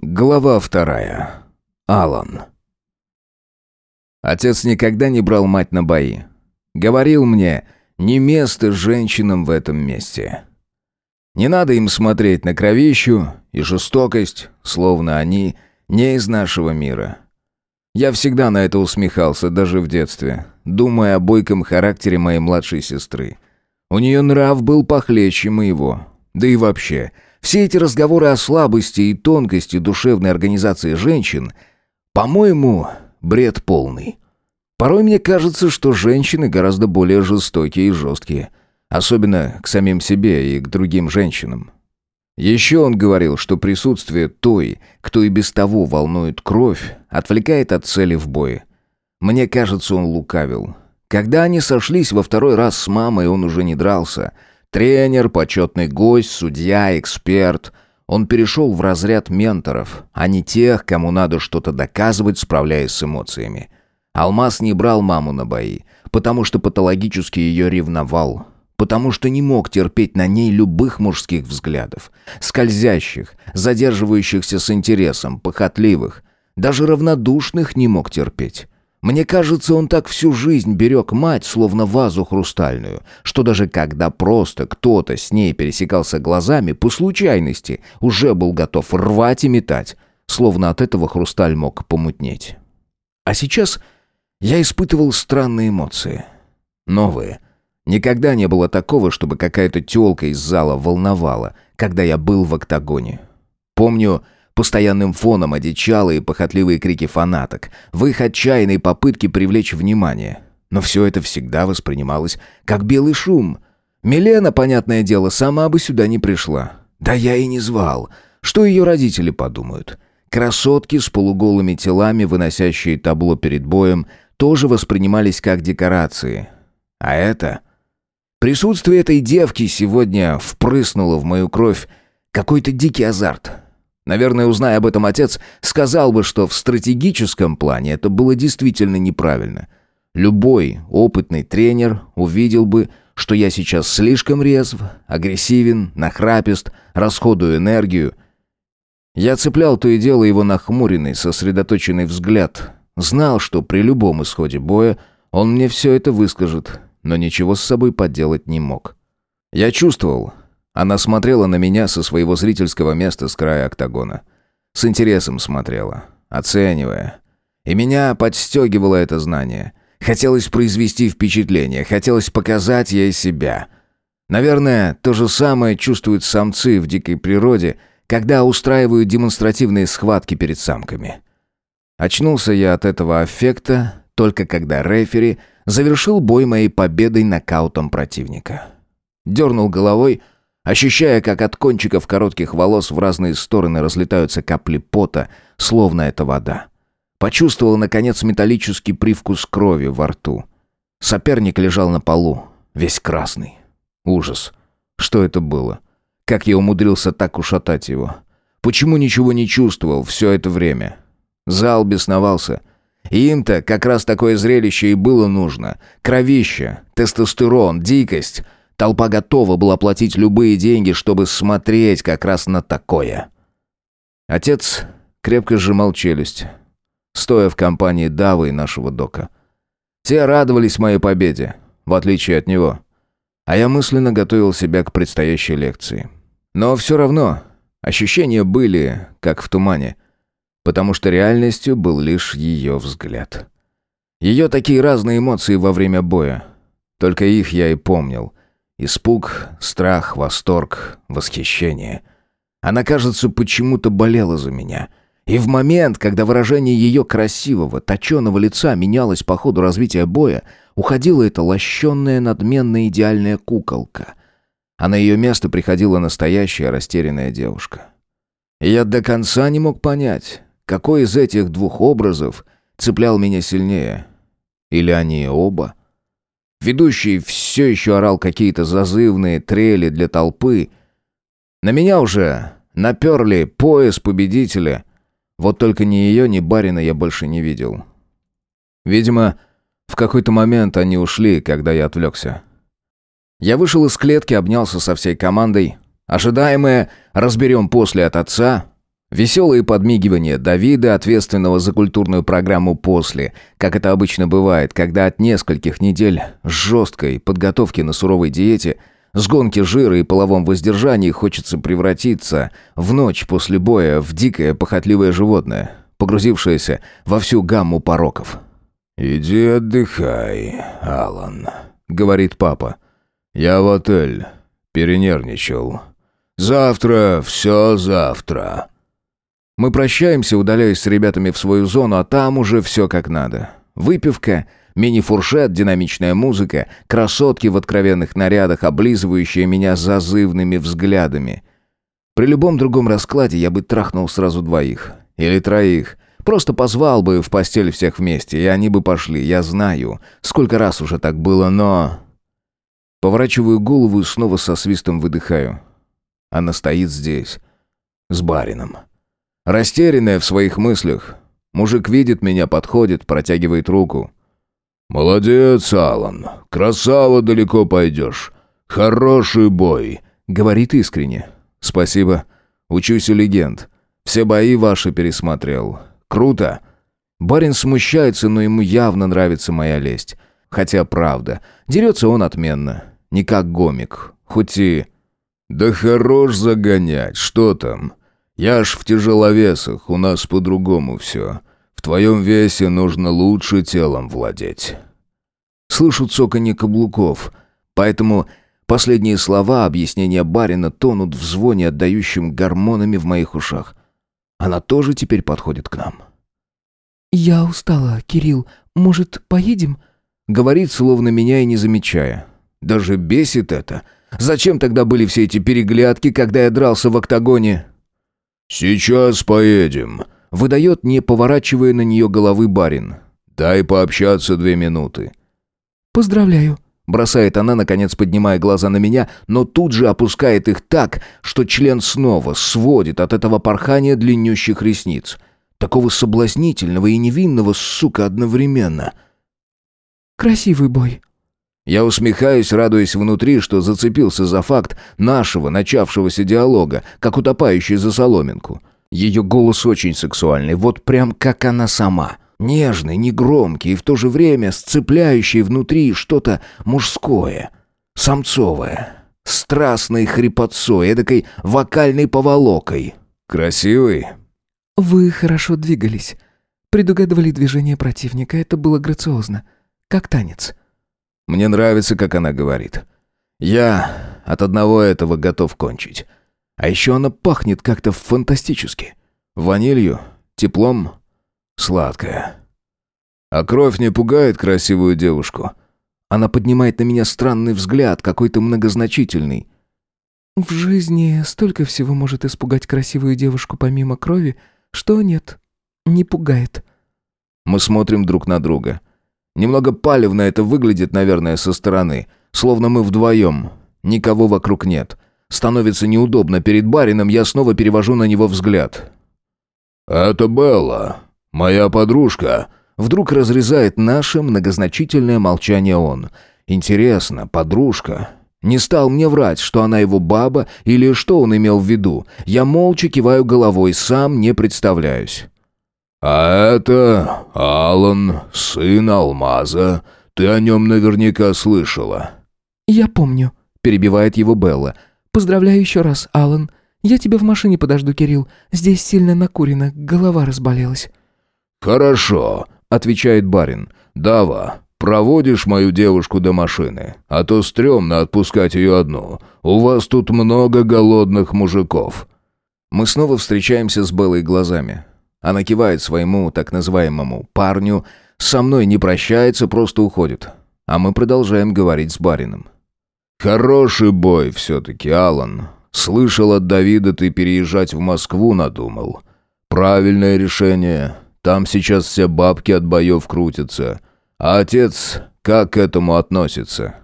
Глава вторая. Алан. Отец никогда не брал мать на бои. Говорил мне, не место женщинам в этом месте. Не надо им смотреть на кровищу и жестокость, словно они не из нашего мира. Я всегда на это усмехался, даже в детстве, думая о бойком характере моей младшей сестры. У нее нрав был похлеще моего. Да и вообще, все эти разговоры о слабости и тонкости душевной организации женщин, по-моему, бред полный. Порой мне кажется, что женщины гораздо более жестокие и жесткие. Особенно к самим себе и к другим женщинам. Еще он говорил, что присутствие той, кто и без того волнует кровь, отвлекает от цели в бое. Мне кажется, он лукавил. Когда они сошлись во второй раз с мамой, он уже не дрался — Тренер, почетный гость, судья, эксперт. Он перешел в разряд менторов, а не тех, кому надо что-то доказывать, справляясь с эмоциями. Алмаз не брал маму на бои, потому что патологически ее ревновал, потому что не мог терпеть на ней любых мужских взглядов, скользящих, задерживающихся с интересом, похотливых, даже равнодушных не мог терпеть. Мне кажется, он так всю жизнь берег мать, словно вазу хрустальную, что даже когда просто кто-то с ней пересекался глазами, по случайности, уже был готов рвать и метать, словно от этого хрусталь мог помутнеть. А сейчас я испытывал странные эмоции. Новые. Никогда не было такого, чтобы какая-то тёлка из зала волновала, когда я был в октагоне. Помню, Постоянным фоном одичалые и похотливые крики фанаток, в их отчаянной попытке привлечь внимание. Но все это всегда воспринималось как белый шум. Милена, понятное дело, сама бы сюда не пришла. Да я и не звал. Что ее родители подумают? Красотки с полуголыми телами, выносящие табло перед боем, тоже воспринимались как декорации. А это... Присутствие этой девки сегодня впрыснуло в мою кровь какой-то дикий азарт. Наверное, узная об этом отец, сказал бы, что в стратегическом плане это было действительно неправильно. Любой опытный тренер увидел бы, что я сейчас слишком резв, агрессивен, нахрапист, расходую энергию. Я цеплял то и дело его нахмуренный, сосредоточенный взгляд. Знал, что при любом исходе боя он мне все это выскажет, но ничего с собой поделать не мог. Я чувствовал, она смотрела на меня со своего зрительского места с края октагона. С интересом смотрела, оценивая. И меня подстегивало это знание. Хотелось произвести впечатление, хотелось показать ей себя. Наверное, то же самое чувствуют самцы в дикой природе, когда устраивают демонстративные схватки перед самками. Очнулся я от этого аффекта только когда рефери завершил бой моей победой нокаутом противника. Дернул головой, ощущая, как от кончиков коротких волос в разные стороны разлетаются капли пота, словно это вода. Почувствовал, наконец, металлический привкус крови во рту. Соперник лежал на полу, весь красный. Ужас. Что это было? Как я умудрился так ушатать его? Почему ничего не чувствовал все это время? Зал бесновался. Им-то как раз такое зрелище и было нужно. Кровище, тестостерон, дикость — Толпа готова была платить любые деньги, чтобы смотреть как раз на такое. Отец крепко сжимал челюсть, стоя в компании Давы и нашего Дока. Те радовались моей победе, в отличие от него. А я мысленно готовил себя к предстоящей лекции. Но все равно ощущения были, как в тумане, потому что реальностью был лишь ее взгляд. Ее такие разные эмоции во время боя. Только их я и помнил. Испуг, страх, восторг, восхищение. Она, кажется, почему-то болела за меня. И в момент, когда выражение ее красивого, точеного лица менялось по ходу развития боя, уходила эта лощенная, надменная, идеальная куколка. А на ее место приходила настоящая растерянная девушка. И я до конца не мог понять, какой из этих двух образов цеплял меня сильнее. Или они оба? Ведущий все еще орал какие-то зазывные трели для толпы. На меня уже наперли пояс победителя. Вот только ни ее, ни барина я больше не видел. Видимо, в какой-то момент они ушли, когда я отвлекся. Я вышел из клетки, обнялся со всей командой. Ожидаемое «разберем после от отца» Веселые подмигивания Давида, ответственного за культурную программу «После», как это обычно бывает, когда от нескольких недель жесткой подготовки на суровой диете, с гонки жира и половом воздержании хочется превратиться в ночь после боя в дикое похотливое животное, погрузившееся во всю гамму пороков. «Иди отдыхай, Алан», — говорит папа. «Я в отель. Перенервничал. Завтра, все завтра». Мы прощаемся, удаляясь с ребятами в свою зону, а там уже все как надо. Выпивка, мини-фуршет, динамичная музыка, красотки в откровенных нарядах, облизывающие меня зазывными взглядами. При любом другом раскладе я бы трахнул сразу двоих. Или троих. Просто позвал бы в постель всех вместе, и они бы пошли. Я знаю, сколько раз уже так было, но... Поворачиваю голову и снова со свистом выдыхаю. Она стоит здесь, с барином. Растерянная в своих мыслях. Мужик видит меня, подходит, протягивает руку. «Молодец, Алан. Красава далеко пойдешь. Хороший бой», — говорит искренне. «Спасибо. Учусь у легенд. Все бои ваши пересмотрел. Круто». Барин смущается, но ему явно нравится моя лесть. Хотя, правда, дерется он отменно. Не как гомик. Хоть и... «Да хорош загонять. Что там? Я ж в тяжеловесах, у нас по-другому все. В твоем весе нужно лучше телом владеть». Слышу цоканье каблуков, поэтому последние слова объяснения барина тонут в звоне, отдающем гормонами в моих ушах. Она тоже теперь подходит к нам. «Я устала, Кирилл. Может, поедем?» Говорит, словно меня и не замечая. Даже бесит это. Зачем тогда были все эти переглядки, когда я дрался в октагоне? «Сейчас поедем», — выдает, не поворачивая на нее головы барин. «Дай пообщаться две минуты». «Поздравляю», — бросает она, наконец поднимая глаза на меня, но тут же опускает их так, что член снова сводит от этого порхания длиннющих ресниц. Такого соблазнительного и невинного, сука, одновременно. «Красивый бой», я усмехаюсь, радуясь внутри, что зацепился за факт нашего начавшегося диалога, как утопающий за соломинку. Ее голос очень сексуальный, вот прям как она сама. Нежный, негромкий и в то же время сцепляющий внутри что-то мужское, самцовое, страстной хрипотцой, эдакой вокальной поволокой. «Красивый?» «Вы хорошо двигались. Предугадывали движение противника, это было грациозно. Как танец». Мне нравится, как она говорит. Я от одного этого готов кончить. А еще она пахнет как-то фантастически. Ванилью, теплом, сладкая. А кровь не пугает красивую девушку. Она поднимает на меня странный взгляд, какой-то многозначительный. В жизни столько всего может испугать красивую девушку помимо крови, что нет, не пугает. Мы смотрим друг на друга. Немного палевно это выглядит, наверное, со стороны. Словно мы вдвоем. Никого вокруг нет. Становится неудобно перед барином, я снова перевожу на него взгляд. «Это Белла, моя подружка». Вдруг разрезает наше многозначительное молчание он. «Интересно, подружка?» Не стал мне врать, что она его баба или что он имел в виду. Я молча киваю головой, сам не представляюсь. «А это Алан, сын Алмаза. Ты о нем наверняка слышала». «Я помню», — перебивает его Белла. «Поздравляю еще раз, Алан. Я тебя в машине подожду, Кирилл. Здесь сильно накурено, голова разболелась». «Хорошо», — отвечает барин. «Дава, проводишь мою девушку до машины, а то стрёмно отпускать ее одну. У вас тут много голодных мужиков». Мы снова встречаемся с Беллой глазами. Она кивает своему так называемому парню, со мной не прощается, просто уходит. А мы продолжаем говорить с барином. «Хороший бой все-таки, Алан. Слышал от Давида, ты переезжать в Москву надумал. Правильное решение. Там сейчас все бабки от боев крутятся. А отец как к этому относится?»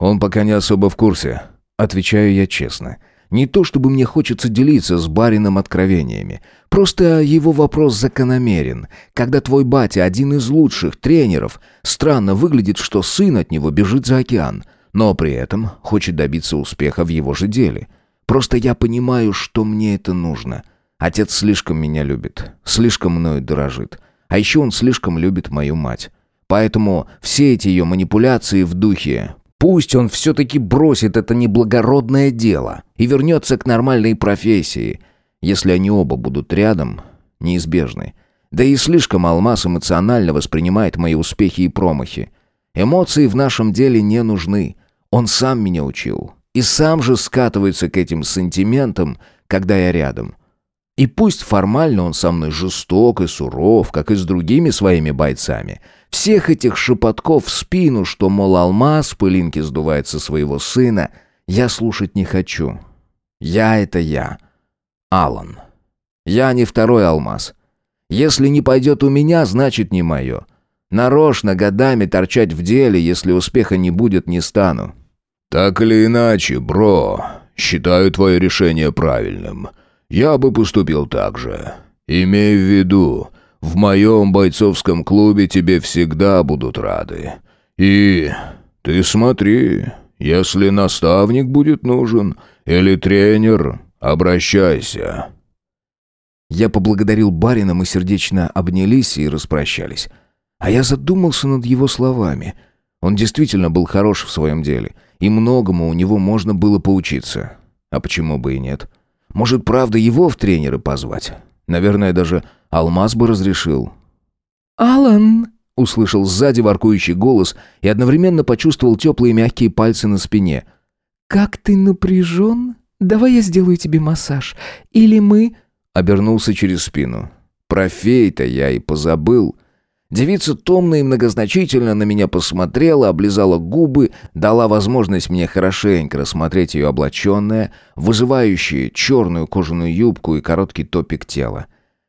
«Он пока не особо в курсе», — отвечаю я честно. Не то чтобы мне хочется делиться с барином откровениями. Просто его вопрос закономерен. Когда твой батя один из лучших тренеров, странно выглядит, что сын от него бежит за океан, но при этом хочет добиться успеха в его же деле. Просто я понимаю, что мне это нужно. Отец слишком меня любит, слишком мною дорожит. А еще он слишком любит мою мать. Поэтому все эти ее манипуляции в духе Пусть он все-таки бросит это неблагородное дело и вернется к нормальной профессии, если они оба будут рядом, неизбежны. Да и слишком Алмаз эмоционально воспринимает мои успехи и промахи. Эмоции в нашем деле не нужны. Он сам меня учил. И сам же скатывается к этим сантиментам, когда я рядом. И пусть формально он со мной жесток и суров, как и с другими своими бойцами – всех этих шепотков в спину, что, мол, алмаз пылинки сдувает со своего сына, я слушать не хочу. Я — это я. Алан. Я не второй алмаз. Если не пойдет у меня, значит не мое. Нарочно годами торчать в деле, если успеха не будет, не стану. «Так или иначе, бро, считаю твое решение правильным. Я бы поступил так же. Имей в виду, в моем бойцовском клубе тебе всегда будут рады. И ты смотри, если наставник будет нужен или тренер, обращайся». Я поблагодарил барина, мы сердечно обнялись и распрощались. А я задумался над его словами. Он действительно был хорош в своем деле, и многому у него можно было поучиться. А почему бы и нет? Может, правда, его в тренеры позвать? Наверное, даже Алмаз бы разрешил. «Алан!» — услышал сзади воркующий голос и одновременно почувствовал теплые мягкие пальцы на спине. «Как ты напряжен? Давай я сделаю тебе массаж. Или мы...» Обернулся через спину. Про фей-то я и позабыл. Девица томно и многозначительно на меня посмотрела, облизала губы, дала возможность мне хорошенько рассмотреть ее облаченное, вызывающее черную кожаную юбку и короткий топик тела.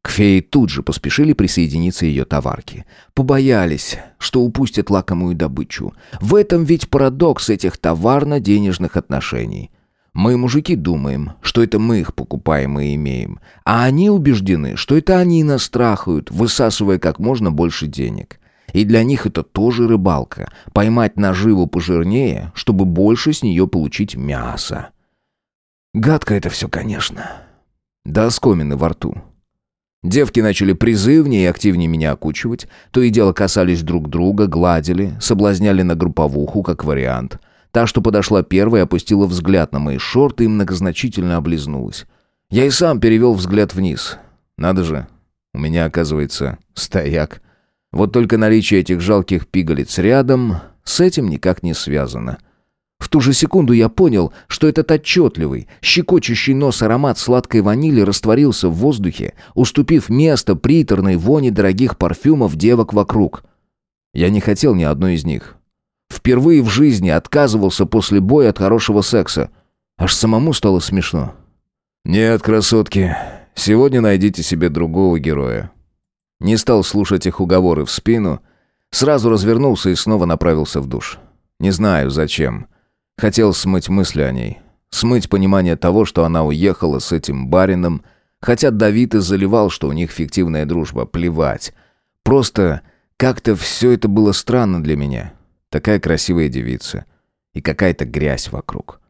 К фее тут же поспешили присоединиться ее товарки. Побоялись, что упустят лакомую добычу. В этом ведь парадокс этих товарно-денежных отношений. Мы, мужики, думаем, что это мы их покупаем и имеем, а они убеждены, что это они нас страхают, высасывая как можно больше денег. И для них это тоже рыбалка. Поймать наживу пожирнее, чтобы больше с нее получить мясо. Гадко это все, конечно. Да оскомины во рту. Девки начали призывнее и активнее меня окучивать, то и дело касались друг друга, гладили, соблазняли на групповуху, как вариант. Та, что подошла первой, опустила взгляд на мои шорты и многозначительно облизнулась. Я и сам перевел взгляд вниз. Надо же, у меня, оказывается, стояк. Вот только наличие этих жалких пигалиц рядом с этим никак не связано. В ту же секунду я понял, что этот отчетливый, щекочущий нос аромат сладкой ванили растворился в воздухе, уступив место приторной вони дорогих парфюмов девок вокруг. Я не хотел ни одной из них. Впервые в жизни отказывался после боя от хорошего секса. Аж самому стало смешно. «Нет, красотки, сегодня найдите себе другого героя». Не стал слушать их уговоры в спину, сразу развернулся и снова направился в душ. Не знаю, зачем. Хотел смыть мысли о ней. Смыть понимание того, что она уехала с этим барином, хотя Давид и заливал, что у них фиктивная дружба. Плевать. Просто как-то все это было странно для меня. Такая красивая девица. И какая-то грязь вокруг.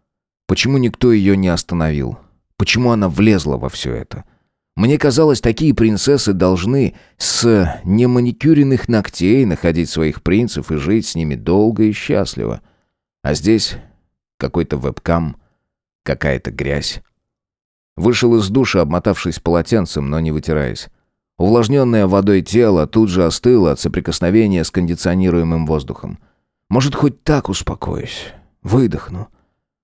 Почему никто ее не остановил? Почему она влезла во все это? Мне казалось, такие принцессы должны с неманикюренных ногтей находить своих принцев и жить с ними долго и счастливо. А здесь какой-то вебкам, какая-то грязь. Вышел из душа, обмотавшись полотенцем, но не вытираясь. Увлажненное водой тело тут же остыло от соприкосновения с кондиционируемым воздухом. Может, хоть так успокоюсь. Выдохну.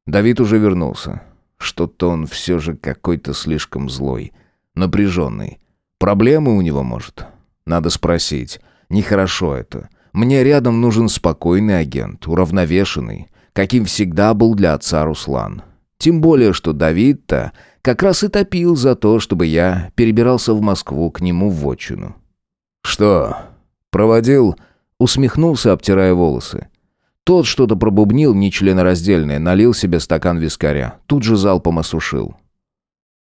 Давид уже вернулся. Что-то он все же какой-то слишком злой. Напряженный. Проблемы у него, может? Надо спросить. Нехорошо это. Мне рядом нужен спокойный агент, уравновешенный, каким всегда был для отца Руслан. Тем более, что Давид-то как раз и топил за то, чтобы я перебирался в Москву к нему в отчину. «Что, проводил?» Усмехнулся, обтирая волосы. Тот что-то пробубнил нечленораздельное, налил себе стакан вискаря. Тут же залпом осушил.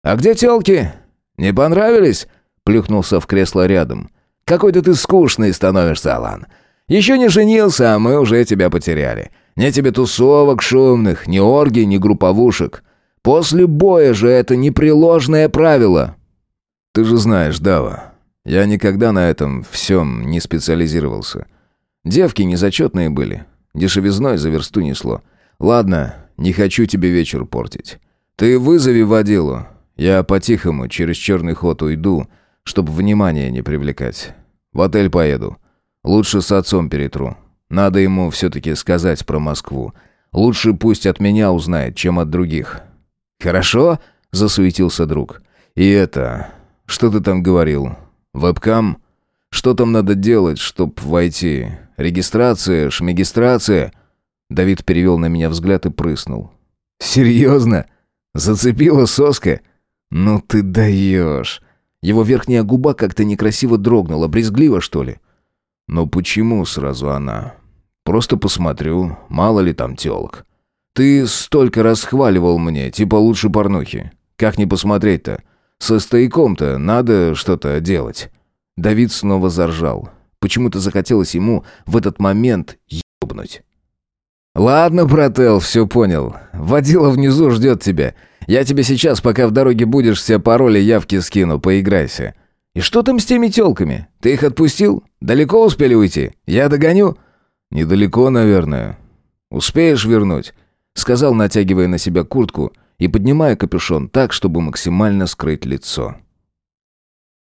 «А где тёлки? Не понравились?» Плюхнулся в кресло рядом. «Какой-то ты скучный становишься, Алан. Еще не женился, а мы уже тебя потеряли. Ни тебе тусовок шумных, ни оргий, ни групповушек. После боя же это непреложное правило». Ты же знаешь, Дава, я никогда на этом всем не специализировался. Девки незачетные были, дешевизной за версту несло. Ладно, не хочу тебе вечер портить. Ты вызови водилу, я по-тихому через черный ход уйду, чтобы внимание не привлекать. В отель поеду. Лучше с отцом перетру. Надо ему все-таки сказать про Москву. Лучше пусть от меня узнает, чем от других». «Хорошо?» — засуетился друг. «И это... Что ты там говорил? Вебкам? Что там надо делать, чтоб войти? Регистрация, шмегистрация?» Давид перевел на меня взгляд и прыснул. «Серьезно? Зацепила соска? Ну ты даешь!» Его верхняя губа как-то некрасиво дрогнула, брезгливо, что ли. «Но почему сразу она? Просто посмотрю, мало ли там телок. Ты столько расхваливал мне, типа лучше порнухи. Как не посмотреть-то? Со стояком-то надо что-то делать». Давид снова заржал. Почему-то захотелось ему в этот момент ебнуть. «Ладно, брателл, все понял. Водила внизу ждет тебя. Я тебе сейчас, пока в дороге будешь, все пароли явки скину, поиграйся. И что там с теми тёлками? Ты их отпустил? Далеко успели уйти? Я догоню?» «Недалеко, наверное. Успеешь вернуть?» Сказал, натягивая на себя куртку и поднимая капюшон так, чтобы максимально скрыть лицо.